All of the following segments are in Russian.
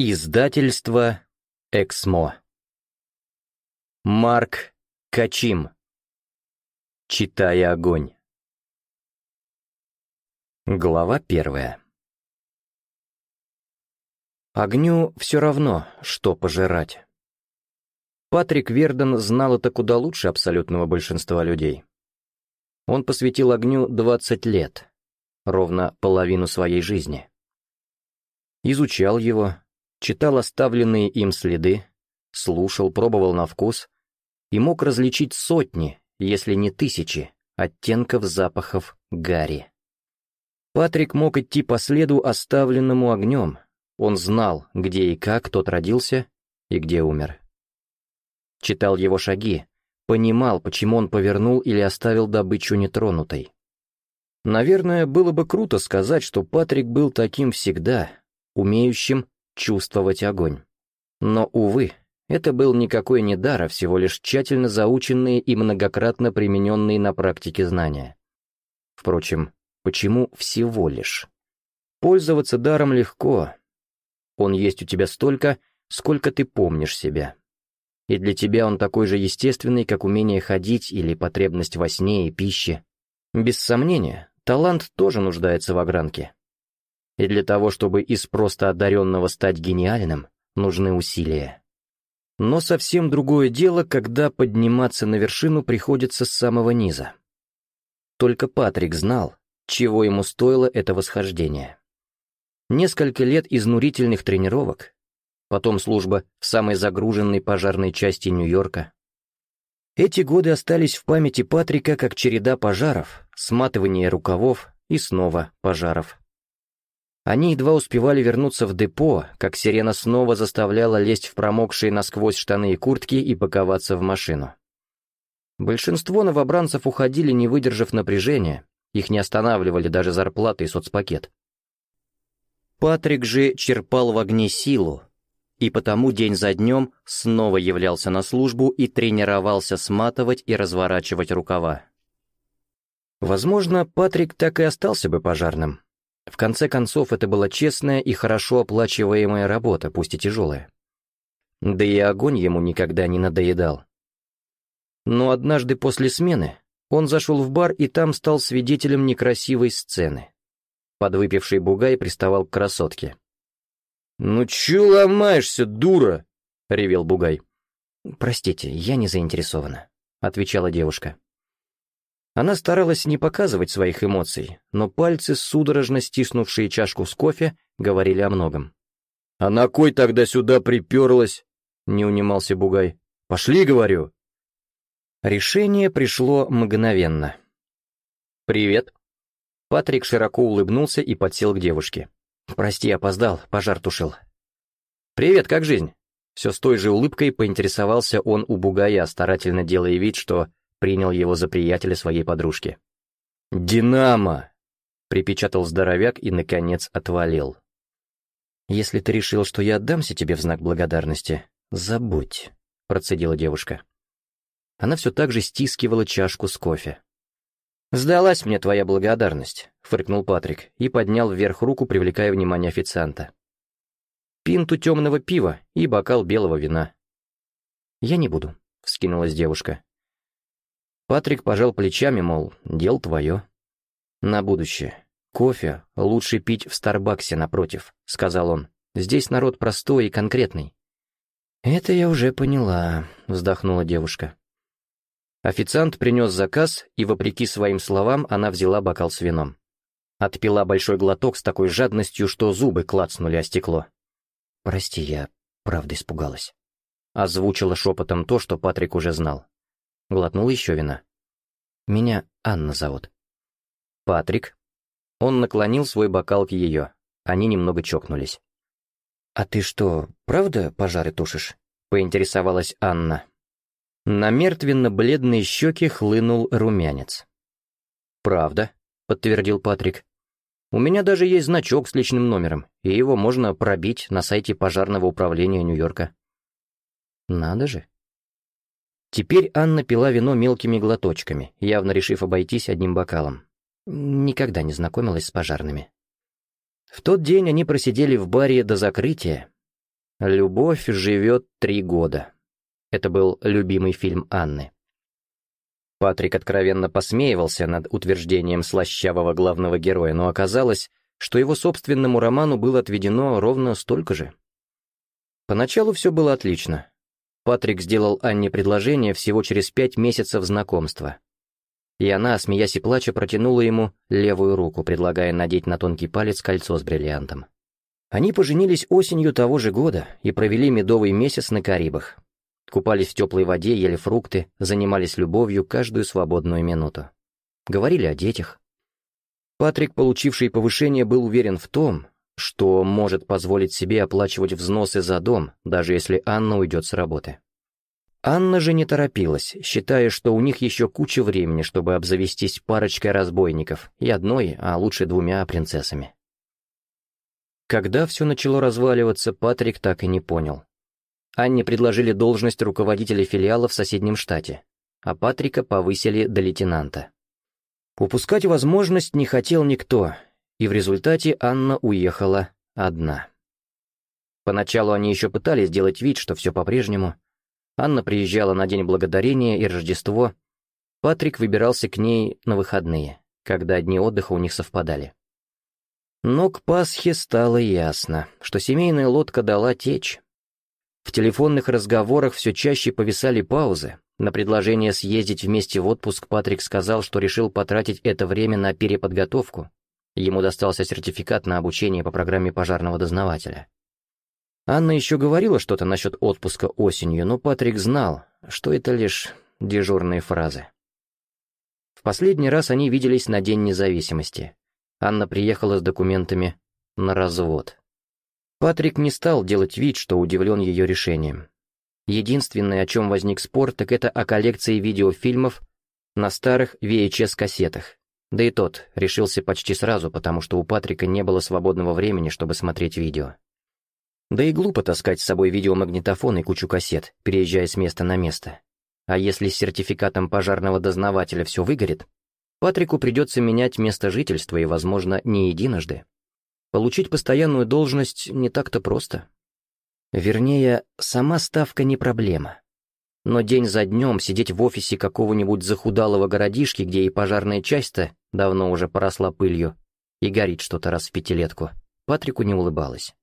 Издательство «Эксмо». Марк Качим. Читая огонь. Глава первая. Огню все равно, что пожирать. Патрик Верден знал это куда лучше абсолютного большинства людей. Он посвятил огню 20 лет, ровно половину своей жизни. Изучал его, читал оставленные им следы, слушал, пробовал на вкус и мог различить сотни, если не тысячи, оттенков запахов гари. Патрик мог идти по следу, оставленному огнем. Он знал, где и как тот родился и где умер. Читал его шаги, понимал, почему он повернул или оставил добычу нетронутой. Наверное, было бы круто сказать, что Патрик был таким всегда, умеющим чувствовать огонь. Но, увы, это был никакой не дар, а всего лишь тщательно заученные и многократно примененные на практике знания. Впрочем, почему всего лишь? Пользоваться даром легко. Он есть у тебя столько, сколько ты помнишь себя. И для тебя он такой же естественный, как умение ходить или потребность во сне и пище. Без сомнения, талант тоже нуждается в огранке. И для того, чтобы из просто одаренного стать гениальным, нужны усилия. Но совсем другое дело, когда подниматься на вершину приходится с самого низа. Только Патрик знал, чего ему стоило это восхождение. Несколько лет изнурительных тренировок, потом служба в самой загруженной пожарной части Нью-Йорка. Эти годы остались в памяти Патрика как череда пожаров, сматывание рукавов и снова пожаров. Они едва успевали вернуться в депо, как сирена снова заставляла лезть в промокшие насквозь штаны и куртки и паковаться в машину. Большинство новобранцев уходили, не выдержав напряжения, их не останавливали даже зарплаты и соцпакет. Патрик же черпал в огне силу, и потому день за днем снова являлся на службу и тренировался сматывать и разворачивать рукава. Возможно, Патрик так и остался бы пожарным, в конце концов, это была честная и хорошо оплачиваемая работа, пусть и тяжелая. Да и огонь ему никогда не надоедал. Но однажды после смены он зашел в бар и там стал свидетелем некрасивой сцены. Подвыпивший бугай приставал к красотке. «Ну чё ломаешься, дура?» — ревел бугай. «Простите, я не заинтересована», — отвечала девушка. Она старалась не показывать своих эмоций, но пальцы, судорожно стиснувшие чашку с кофе, говорили о многом. «А на кой тогда сюда приперлась?» — не унимался Бугай. «Пошли, говорю!» Решение пришло мгновенно. «Привет!» Патрик широко улыбнулся и подсел к девушке. «Прости, опоздал, пожар тушил». «Привет, как жизнь?» Все с той же улыбкой поинтересовался он у Бугая, старательно делая вид, что принял его за приятеля своей подружки. «Динамо!» — припечатал здоровяк и, наконец, отвалил. «Если ты решил, что я отдамся тебе в знак благодарности, забудь», — процедила девушка. Она все так же стискивала чашку с кофе. «Сдалась мне твоя благодарность», — фыркнул Патрик и поднял вверх руку, привлекая внимание официанта. «Пинту темного пива и бокал белого вина». «Я не буду», — вскинулась девушка. Патрик пожал плечами, мол, дел твое. На будущее. Кофе лучше пить в Старбаксе напротив, сказал он. Здесь народ простой и конкретный. «Это я уже поняла», — вздохнула девушка. Официант принес заказ, и, вопреки своим словам, она взяла бокал с вином. Отпила большой глоток с такой жадностью, что зубы клацнули о стекло. «Прости, я правда испугалась», — озвучила шепотом то, что Патрик уже знал. Глотнул еще вина. «Меня Анна зовут». «Патрик». Он наклонил свой бокал к ее. Они немного чокнулись. «А ты что, правда пожары тушишь?» — поинтересовалась Анна. На мертвенно-бледные щеки хлынул румянец. «Правда», — подтвердил Патрик. «У меня даже есть значок с личным номером, и его можно пробить на сайте пожарного управления Нью-Йорка». «Надо же», Теперь Анна пила вино мелкими глоточками, явно решив обойтись одним бокалом. Никогда не знакомилась с пожарными. В тот день они просидели в баре до закрытия. «Любовь живет три года». Это был любимый фильм Анны. Патрик откровенно посмеивался над утверждением слащавого главного героя, но оказалось, что его собственному роману было отведено ровно столько же. Поначалу все было отлично. Патрик сделал Анне предложение всего через пять месяцев знакомства. И она, смеясь и плача, протянула ему левую руку, предлагая надеть на тонкий палец кольцо с бриллиантом. Они поженились осенью того же года и провели медовый месяц на Карибах. Купались в теплой воде, ели фрукты, занимались любовью каждую свободную минуту. Говорили о детях. Патрик, получивший повышение, был уверен в том, что может позволить себе оплачивать взносы за дом, даже если Анна уйдет с работы. Анна же не торопилась, считая, что у них еще куча времени, чтобы обзавестись парочкой разбойников и одной, а лучше двумя принцессами. Когда все начало разваливаться, Патрик так и не понял. Анне предложили должность руководителя филиала в соседнем штате, а Патрика повысили до лейтенанта. Упускать возможность не хотел никто, и в результате Анна уехала одна. Поначалу они еще пытались сделать вид, что все по-прежнему. Анна приезжала на День Благодарения и Рождество. Патрик выбирался к ней на выходные, когда дни отдыха у них совпадали. Но к Пасхе стало ясно, что семейная лодка дала течь. В телефонных разговорах все чаще повисали паузы. На предложение съездить вместе в отпуск Патрик сказал, что решил потратить это время на переподготовку. Ему достался сертификат на обучение по программе пожарного дознавателя. Анна еще говорила что-то насчет отпуска осенью, но Патрик знал, что это лишь дежурные фразы. В последний раз они виделись на День независимости. Анна приехала с документами на развод. Патрик не стал делать вид, что удивлен ее решением. Единственное, о чем возник спор, так это о коллекции видеофильмов на старых VHS-кассетах. Да и тот решился почти сразу, потому что у Патрика не было свободного времени, чтобы смотреть видео. Да и глупо таскать с собой видеомагнитофон и кучу кассет, переезжая с места на место. А если с сертификатом пожарного дознавателя все выгорит, Патрику придется менять место жительства и, возможно, не единожды. Получить постоянную должность не так-то просто. Вернее, сама ставка не проблема но день за днем сидеть в офисе какого-нибудь захудалого городишки, где и пожарная часть-то давно уже поросла пылью, и горит что-то раз в пятилетку, Патрику не улыбалось.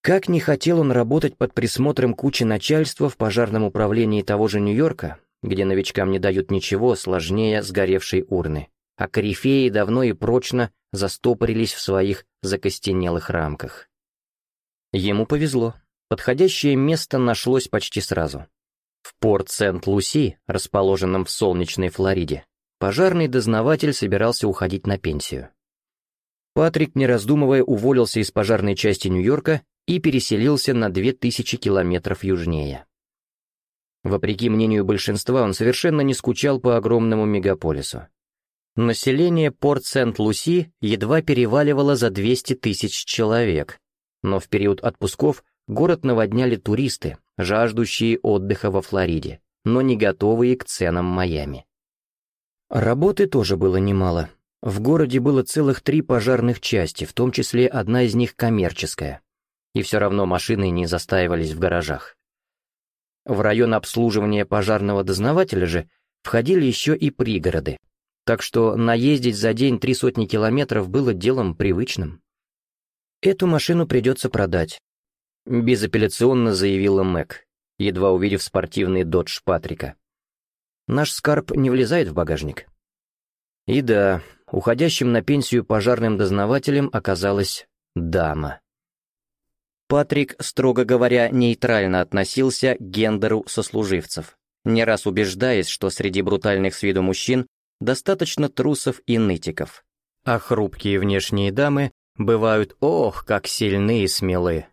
Как не хотел он работать под присмотром кучи начальства в пожарном управлении того же Нью-Йорка, где новичкам не дают ничего сложнее сгоревшей урны, а корифеи давно и прочно застопорились в своих закостенелых рамках. Ему повезло. Подходящее место нашлось почти сразу. В порт Сент-Луси, расположенном в солнечной Флориде, пожарный дознаватель собирался уходить на пенсию. Патрик, не раздумывая, уволился из пожарной части Нью-Йорка и переселился на 2000 километров южнее. Вопреки мнению большинства, он совершенно не скучал по огромному мегаполису. Население Порт-Сент-Луси едва переваливало за 200 тысяч человек, но в период отпусков город наводняли туристы, жаждущие отдыха во Флориде, но не готовые к ценам Майами. Работы тоже было немало. В городе было целых три пожарных части, в том числе одна из них коммерческая. И все равно машины не застаивались в гаражах. В район обслуживания пожарного дознавателя же входили еще и пригороды, так что наездить за день три сотни километров было делом привычным. Эту машину придется продать, Безапелляционно заявила Мэг, едва увидев спортивный додж Патрика. «Наш скарб не влезает в багажник». И да, уходящим на пенсию пожарным дознавателем оказалась дама. Патрик, строго говоря, нейтрально относился к гендеру сослуживцев, не раз убеждаясь, что среди брутальных с виду мужчин достаточно трусов и нытиков, а хрупкие внешние дамы бывают ох, как сильны и смелые.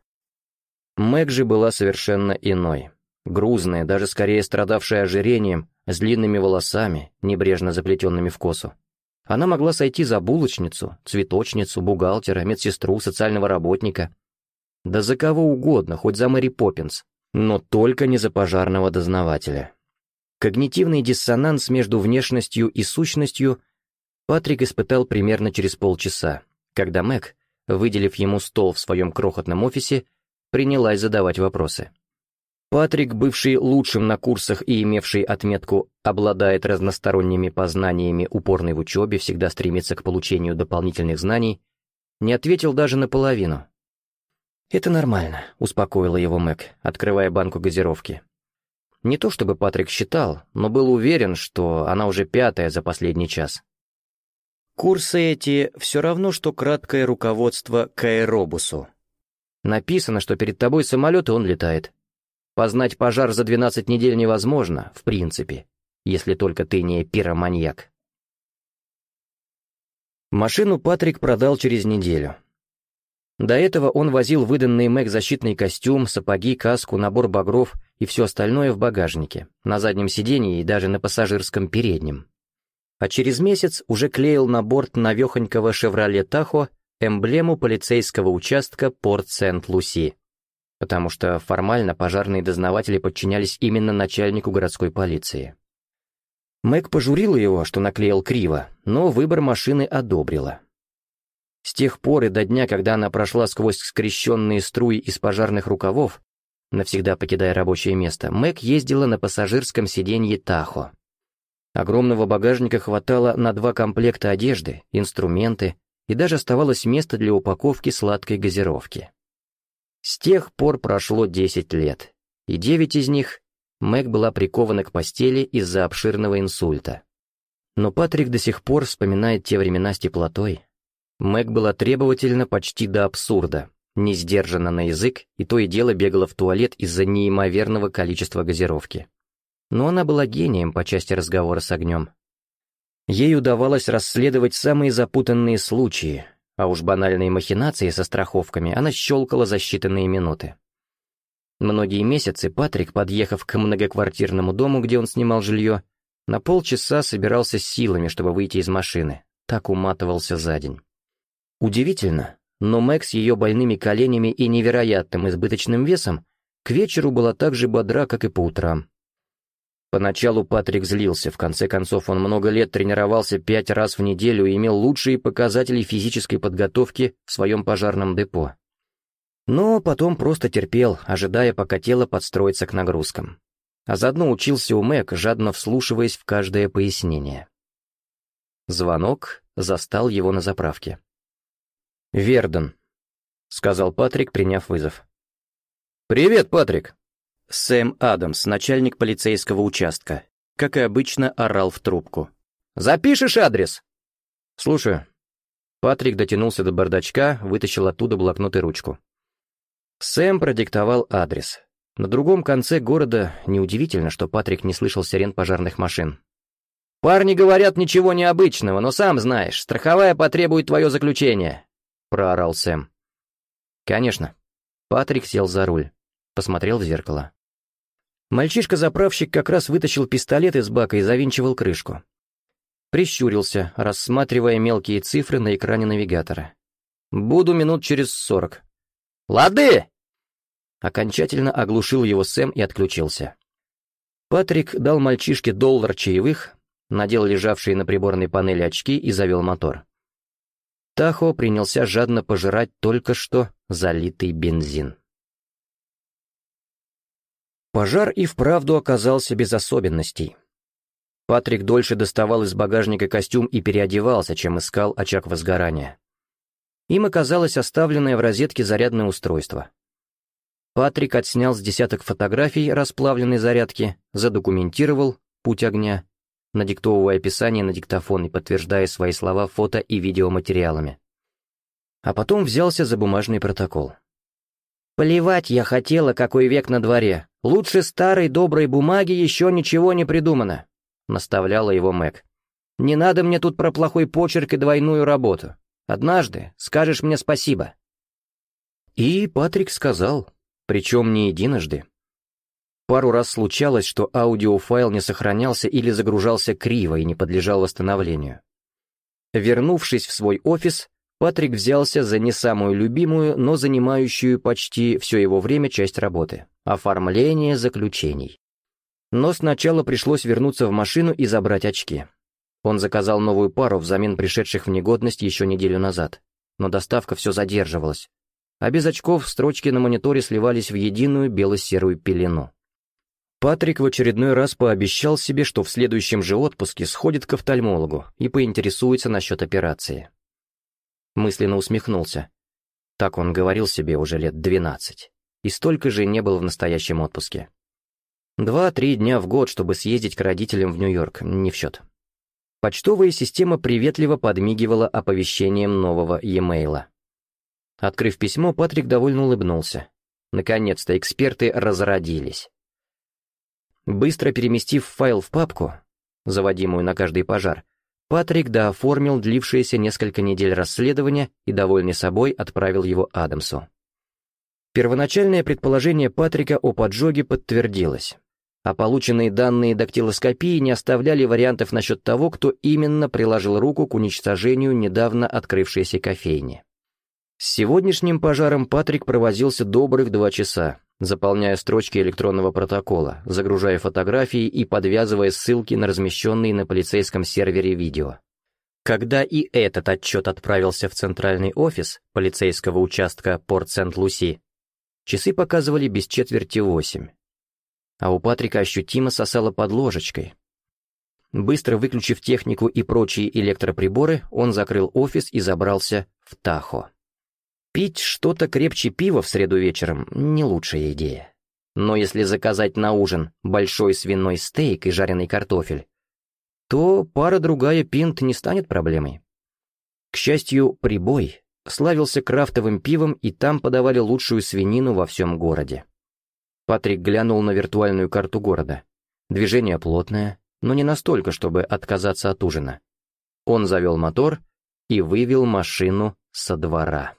Мэг же была совершенно иной. Грузная, даже скорее страдавшая ожирением, с длинными волосами, небрежно заплетенными в косу. Она могла сойти за булочницу, цветочницу, бухгалтера, медсестру, социального работника. Да за кого угодно, хоть за Мэри Поппинс, но только не за пожарного дознавателя. Когнитивный диссонанс между внешностью и сущностью Патрик испытал примерно через полчаса, когда Мэг, выделив ему стол в своем крохотном офисе, принялась задавать вопросы. Патрик, бывший лучшим на курсах и имевший отметку «обладает разносторонними познаниями, упорный в учебе, всегда стремится к получению дополнительных знаний», не ответил даже наполовину. «Это нормально», — успокоила его Мэг, открывая банку газировки. Не то чтобы Патрик считал, но был уверен, что она уже пятая за последний час. Курсы эти все равно, что краткое руководство к аэробусу, Написано, что перед тобой самолет, и он летает. Познать пожар за 12 недель невозможно, в принципе, если только ты не пироманьяк. Машину Патрик продал через неделю. До этого он возил выданный Мэг защитный костюм, сапоги, каску, набор багров и все остальное в багажнике, на заднем сидении и даже на пассажирском переднем. А через месяц уже клеил на борт навехонького «Шевроле Тахо» эмблему полицейского участка Порт-Сент-Луси, потому что формально пожарные дознаватели подчинялись именно начальнику городской полиции. Мэг пожурила его, что наклеил криво, но выбор машины одобрила. С тех пор и до дня, когда она прошла сквозь скрещенные струи из пожарных рукавов, навсегда покидая рабочее место, Мэг ездила на пассажирском сиденье Тахо. Огромного багажника хватало на два комплекта одежды, инструменты, и даже оставалось место для упаковки сладкой газировки. С тех пор прошло 10 лет, и 9 из них Мэг была прикована к постели из-за обширного инсульта. Но Патрик до сих пор вспоминает те времена с теплотой. Мэг была требовательна почти до абсурда, не сдержана на язык, и то и дело бегала в туалет из-за неимоверного количества газировки. Но она была гением по части разговора с огнем. Ей удавалось расследовать самые запутанные случаи, а уж банальные махинации со страховками она щелкала за считанные минуты. Многие месяцы Патрик, подъехав к многоквартирному дому, где он снимал жилье, на полчаса собирался силами, чтобы выйти из машины. Так уматывался за день. Удивительно, но Мэг с ее больными коленями и невероятным избыточным весом к вечеру была так же бодра, как и по утрам. Поначалу Патрик злился, в конце концов он много лет тренировался пять раз в неделю и имел лучшие показатели физической подготовки в своем пожарном депо. Но потом просто терпел, ожидая, пока тело подстроится к нагрузкам. А заодно учился у Мэг, жадно вслушиваясь в каждое пояснение. Звонок застал его на заправке. «Верден», — сказал Патрик, приняв вызов. «Привет, Патрик!» Сэм Адамс, начальник полицейского участка, как и обычно, орал в трубку. «Запишешь адрес?» «Слушаю». Патрик дотянулся до бардачка, вытащил оттуда блокнот и ручку. Сэм продиктовал адрес. На другом конце города неудивительно, что Патрик не слышал сирен пожарных машин. «Парни говорят ничего необычного, но сам знаешь, страховая потребует твое заключение», — проорал Сэм. «Конечно». Патрик сел за руль, посмотрел в зеркало. Мальчишка-заправщик как раз вытащил пистолет из бака и завинчивал крышку. Прищурился, рассматривая мелкие цифры на экране навигатора. «Буду минут через сорок». «Лады!» Окончательно оглушил его Сэм и отключился. Патрик дал мальчишке доллар чаевых, надел лежавшие на приборной панели очки и завел мотор. Тахо принялся жадно пожирать только что залитый бензин. Пожар и вправду оказался без особенностей. Патрик дольше доставал из багажника костюм и переодевался, чем искал очаг возгорания. Им оказалось оставленное в розетке зарядное устройство. Патрик отснял с десяток фотографий расплавленной зарядки, задокументировал путь огня, надиктовывая описание на диктофон и подтверждая свои слова фото и видеоматериалами. А потом взялся за бумажный протокол. Плевать я хотела, какой век на дворе. Лучше старой доброй бумаги еще ничего не придумано», — наставляла его Мэг. «Не надо мне тут про плохой почерк и двойную работу. Однажды скажешь мне спасибо». И Патрик сказал, причем не единожды. Пару раз случалось, что аудиофайл не сохранялся или загружался криво и не подлежал восстановлению. Вернувшись в свой офис, Патрик взялся за не самую любимую, но занимающую почти все его время часть работы — оформление заключений. Но сначала пришлось вернуться в машину и забрать очки. Он заказал новую пару взамен пришедших в негодность еще неделю назад, но доставка все задерживалась. А без очков строчки на мониторе сливались в единую бело-серую пелену. Патрик в очередной раз пообещал себе, что в следующем же отпуске сходит к офтальмологу и поинтересуется насчет операции мысленно усмехнулся. Так он говорил себе уже лет двенадцать. И столько же не был в настоящем отпуске. Два-три дня в год, чтобы съездить к родителям в Нью-Йорк, не в счет. Почтовая система приветливо подмигивала оповещением нового e-мейла. Открыв письмо, Патрик довольно улыбнулся. Наконец-то эксперты разродились. Быстро переместив файл в папку, заводимую на каждый пожар, Патрик дооформил длившееся несколько недель расследование и, довольный собой, отправил его Адамсу. Первоначальное предположение Патрика о поджоге подтвердилось, а полученные данные дактилоскопии не оставляли вариантов насчет того, кто именно приложил руку к уничтожению недавно открывшейся кофейни. С сегодняшним пожаром Патрик провозился добрых два часа, заполняя строчки электронного протокола, загружая фотографии и подвязывая ссылки на размещенные на полицейском сервере видео. Когда и этот отчет отправился в центральный офис полицейского участка Порт-Сент-Луси, часы показывали без четверти восемь. А у Патрика ощутимо сосало под ложечкой. Быстро выключив технику и прочие электроприборы, он закрыл офис и забрался в Тахо. Пить что-то крепче пива в среду вечером — не лучшая идея. Но если заказать на ужин большой свиной стейк и жареный картофель, то пара-другая пинт не станет проблемой. К счастью, прибой славился крафтовым пивом, и там подавали лучшую свинину во всем городе. Патрик глянул на виртуальную карту города. Движение плотное, но не настолько, чтобы отказаться от ужина. Он завел мотор и вывел машину со двора.